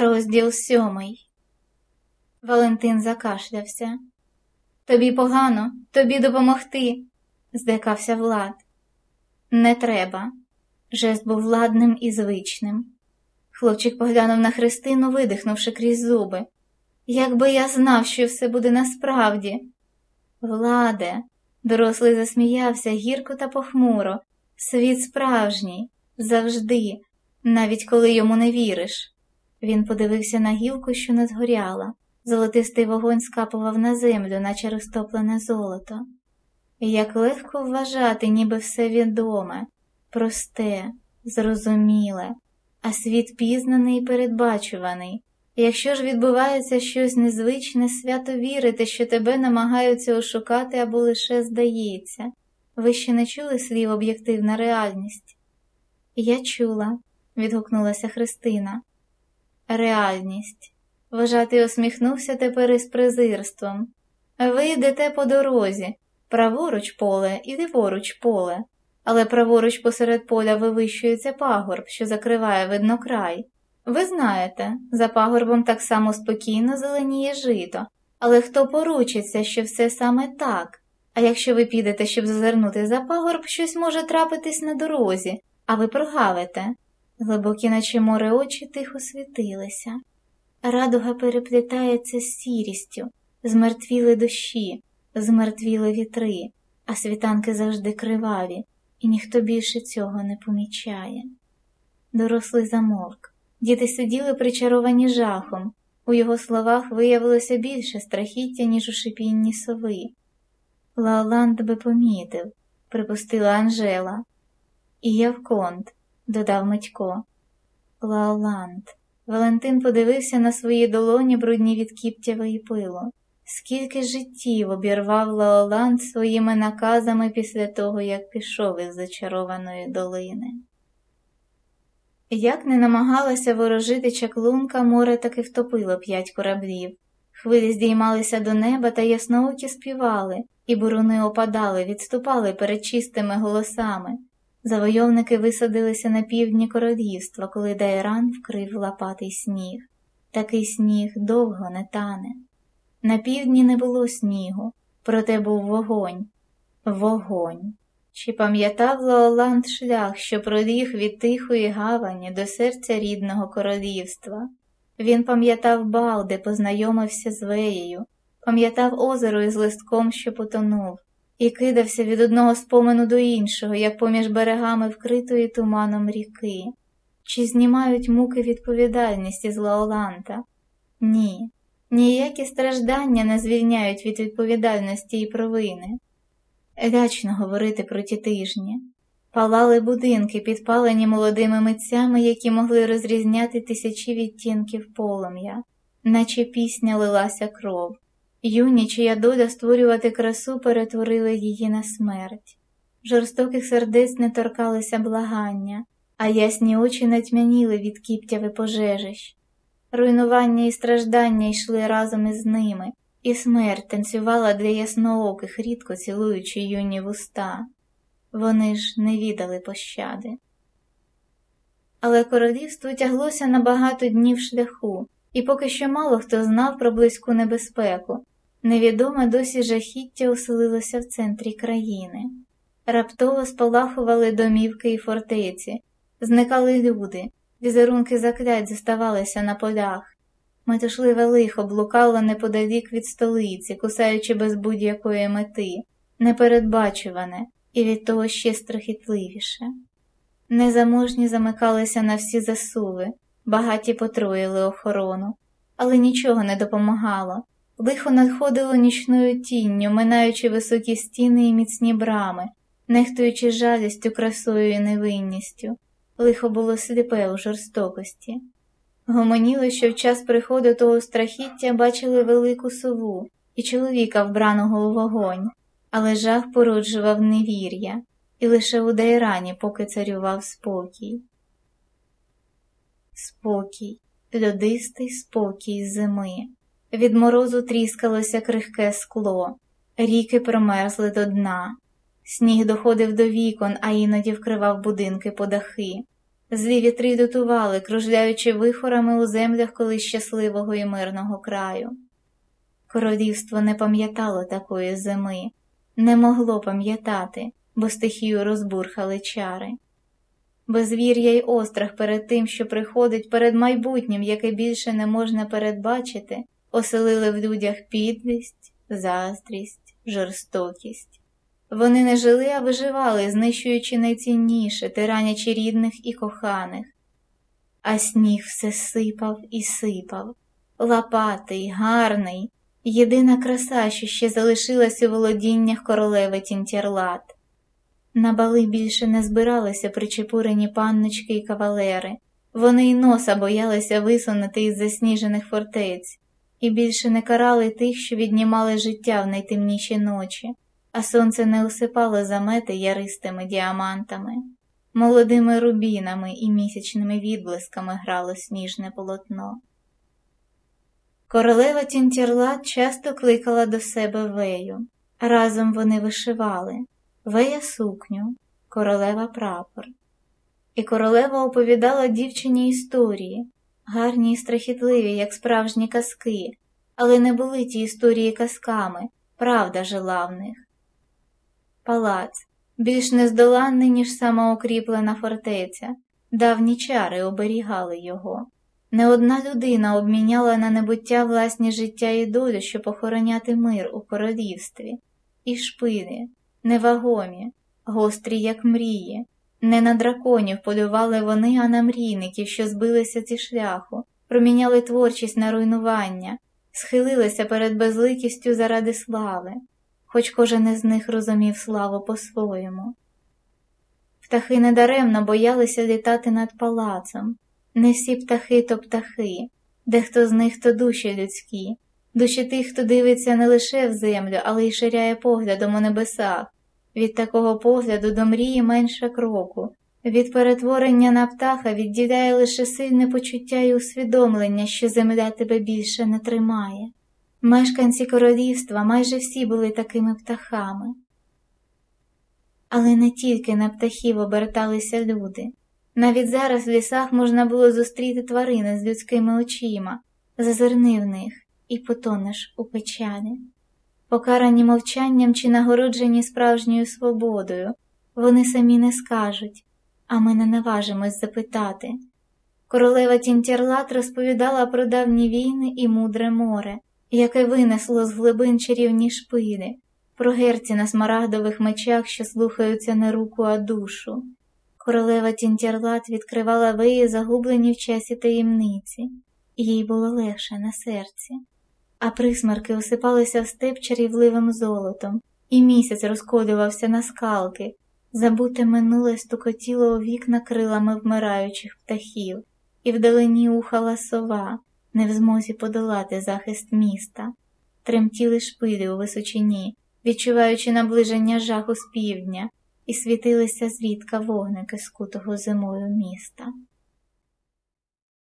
Розділ сьомий. Валентин закашлявся. Тобі погано, тобі допомогти, здекався Влад. Не треба. Жест був ладним і звичним. Хлопчик поглянув на Христину, видихнувши крізь зуби. Якби я знав, що все буде насправді. Владе, дорослий засміявся гірко та похмуро. Світ справжній, завжди, навіть коли йому не віриш. Він подивився на гілку, що не згоряла. Золотистий вогонь скапував на землю, наче розтоплене золото. Як легко вважати, ніби все відоме, просте, зрозуміле, а світ пізнаний і передбачуваний. Якщо ж відбувається щось незвичне, свято вірити, що тебе намагаються ошукати або лише здається. Ви ще не чули слів об'єктивна реальність? Я чула, відгукнулася Христина. Реальність. Вважатий усміхнувся тепер із презирством. Ви йдете по дорозі, праворуч поле і ліворуч поле, але праворуч посеред поля вивищується пагорб, що закриває виднокрай. Ви знаєте, за пагорбом так само спокійно зеленіє жито, але хто поручиться, що все саме так? А якщо ви підете, щоб зазирнути за пагорб, щось може трапитись на дорозі, а ви прогавите. Глибокі, наче море очі тихо світилися. Радуга переплітається з сірістю, змертвіли дощі, змертвіли вітри, а світанки завжди криваві, і ніхто більше цього не помічає. Дорослий замовк. Діти сиділи причаровані жахом. У його словах виявилося більше страхіття, ніж у шипінні сови. Лаоланд би помітив, припустила Анжела. І Явконт, додав Митько. Лаоланд. Валентин подивився на свої долоні, брудні від кіптява і пилу. Скільки життів обірвав Лаоланд своїми наказами після того, як пішов із зачарованої долини. Як не намагалася ворожити чаклунка, море таки втопило п'ять кораблів. Хвилі здіймалися до неба та ясноокі співали, і буруни опадали, відступали перед чистими голосами. Завойовники висадилися на півдні королівства, коли Дайран вкрив лопатий сніг. Такий сніг довго не тане. На півдні не було снігу, проте був вогонь. Вогонь. Чи пам'ятав Лаоланд шлях, що проліг від тихої гавані до серця рідного королівства? Він пам'ятав бал, де познайомився з Веєю, пам'ятав озеро із листком, що потонув, і кидався від одного спомену до іншого, як поміж берегами вкритої туманом ріки. Чи знімають муки відповідальність із Лаоланта? Ні, ніякі страждання не звільняють від відповідальності і провини. Лячно говорити про ті тижні. Палали будинки, підпалені молодими митцями, які могли розрізняти тисячі відтінків полум'я, наче пісня лилася кров. Юні, чия доля створювати красу, перетворили її на смерть. Жорстоких сердець не торкалися благання, а ясні очі натьмяніли від кіптяви пожежищ. Руйнування і страждання йшли разом із ними, і смерть танцювала для яснооких, рідко цілуючи юні вуста. Вони ж не віддали пощади. Але королівство тяглося на багато днів шляху, і поки що мало хто знав про близьку небезпеку. Невідоме досі жахіття оселилося в центрі країни. Раптово спалахували домівки і фортеці, зникали люди, візерунки заклять зоставалися на полях. Метушливе лихо блукало неподалік від столиці, кусаючи без будь-якої мети, непередбачуване і від того ще страхітливіше. Незаможні замикалися на всі засуви, багаті потроїли охорону, але нічого не допомагало. Лихо надходило нічною тінню, минаючи високі стіни і міцні брами, нехтуючи жалістю, красою і невинністю. Лихо було сліпе у жорстокості. Гомоніли, що в час приходу того страхіття бачили велику сову і чоловіка, вбраного у вогонь, але жах породжував невір'я, і лише у Дайрані поки царював спокій. Спокій, льодистий спокій зими. Від морозу тріскалося крихке скло, ріки промерзли до дна, сніг доходив до вікон, а іноді вкривав будинки по дахи. Злі вітри дотували, кружляючи вихорами у землях колись щасливого і мирного краю. Королівство не пам'ятало такої зими, не могло пам'ятати, бо стихію розбурхали чари. Безвір'я й острах перед тим, що приходить перед майбутнім, яке більше не можна передбачити, оселили в людях підлість, заздрість, жорстокість. Вони не жили, а виживали, знищуючи найцінніше, тиранячи рідних і коханих. А сніг все сипав і сипав, лопатий, гарний, єдина краса, що ще залишилась у володіннях королеви Тінтєрлат. На бали більше не збиралися причепурені панночки і кавалери, вони й носа боялися висунути із засніжених фортець, і більше не карали тих, що віднімали життя в найтемніші ночі а сонце не осипало замети яристими діамантами, молодими рубінами і місячними відблисками грало сніжне полотно. Королева Тінтірлат часто кликала до себе вею. Разом вони вишивали вея сукню, королева прапор. І королева оповідала дівчині історії, гарні і страхітливі, як справжні казки, але не були ті історії казками, правда жила в них. Палац, більш нездоланний, ніж самоокріплена фортеця, давні чари оберігали його. Не одна людина обміняла на небуття власні життя і долю, щоб охороняти мир у королівстві, і шпини, невагомі, гострі, як мрії. Не на драконів полювали вони, а на мрійників, що збилися зі шляху, проміняли творчість на руйнування, схилилися перед безликістю заради слави хоч кожен із них розумів славу по-своєму. Птахи недаремно боялися літати над палацом. Не всі птахи то птахи, дехто з них то душі людські, душі тих, хто дивиться не лише в землю, але й ширяє поглядом у небесах. Від такого погляду до мрії менше кроку, від перетворення на птаха відділяє лише сильне почуття і усвідомлення, що земля тебе більше не тримає. Мешканці королівства майже всі були такими птахами. Але не тільки на птахів оберталися люди. Навіть зараз в лісах можна було зустріти тварини з людськими очима, зазирни в них і потонеш у печалі. Покарані мовчанням чи нагороджені справжньою свободою, вони самі не скажуть, а ми не наважимось запитати. Королева Тінтєрлат розповідала про давні війни і мудре море яке винесло з глибин чарівні шпини, про герці на смарагдових мечах, що слухаються не руку, а душу. Королева Тінтярлат відкривала веї, загублені в часі таємниці, їй було легше на серці, а присмерки осипалися в степ чарівливим золотом, і місяць розколювався на скалки, забуте минуле стукотіло у вікна крилами вмираючих птахів, і вдалині ухала сова, не в змозі подолати захист міста, тремтіли шпилі у височині, відчуваючи наближення жаху з півдня, і світилися звідка вогники скутого зимою міста.